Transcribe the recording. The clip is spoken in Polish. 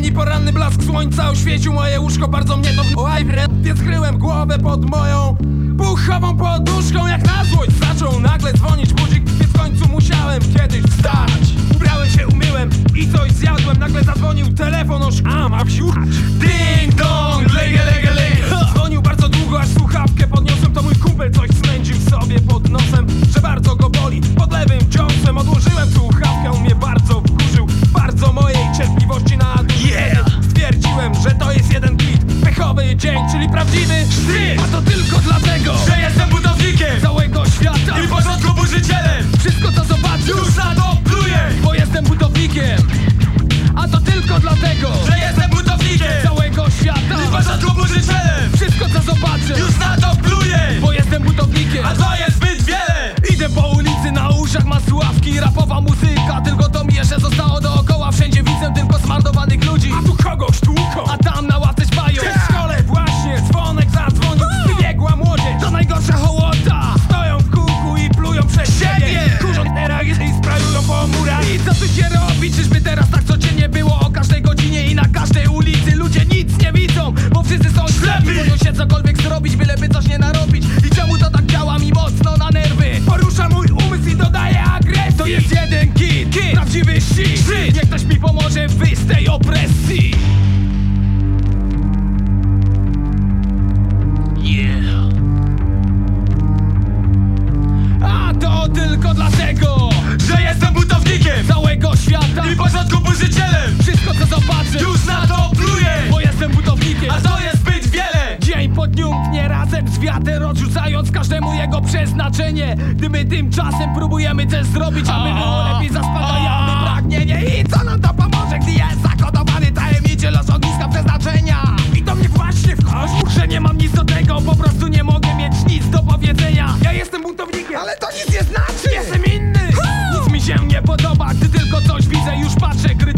trudny dzień I poranny blask słońca oświecił moje łóżko Bardzo mnie to łajbrę Więc skryłem głowę pod moją puchową poduszką Jak na złość. Zaczął nagle dzwonić budzik Więc w końcu musiałem kiedyś wstać. Ubrałem się, umyłem i coś zjadłem. Nagle zadzwonił telefon, oż a ma dlatego, Że jestem budownikiem całego świata. I początkoburzycielem Wszystko co zobaczysz, się cokolwiek zrobić, byleby coś nie narobić I czemu to tak działa mi mocno na nerwy? Porusza mój umysł i dodaje agresji To jest jeden kit, kit. prawdziwy shit shit. Niech ktoś mi pomoże wyjść z tej opresji Yeah A to tylko dlatego Że jestem budownikiem Całego świata i początkoburzycielem Wszystko przeznaczenie Gdy my tymczasem próbujemy coś zrobić Aby było lepiej zaspokajamy pragnienie. I co nam to pomoże, gdy jest zakodowany tajemniczy los ogniska przeznaczenia? I to mnie właśnie wchodzi, że nie mam nic do tego Po prostu nie mogę mieć nic do powiedzenia. Ja jestem buntownikiem, ale to nic nie znaczy. Jestem inny, nic mi się nie podoba Gdy tylko coś widzę, już patrzę, gry.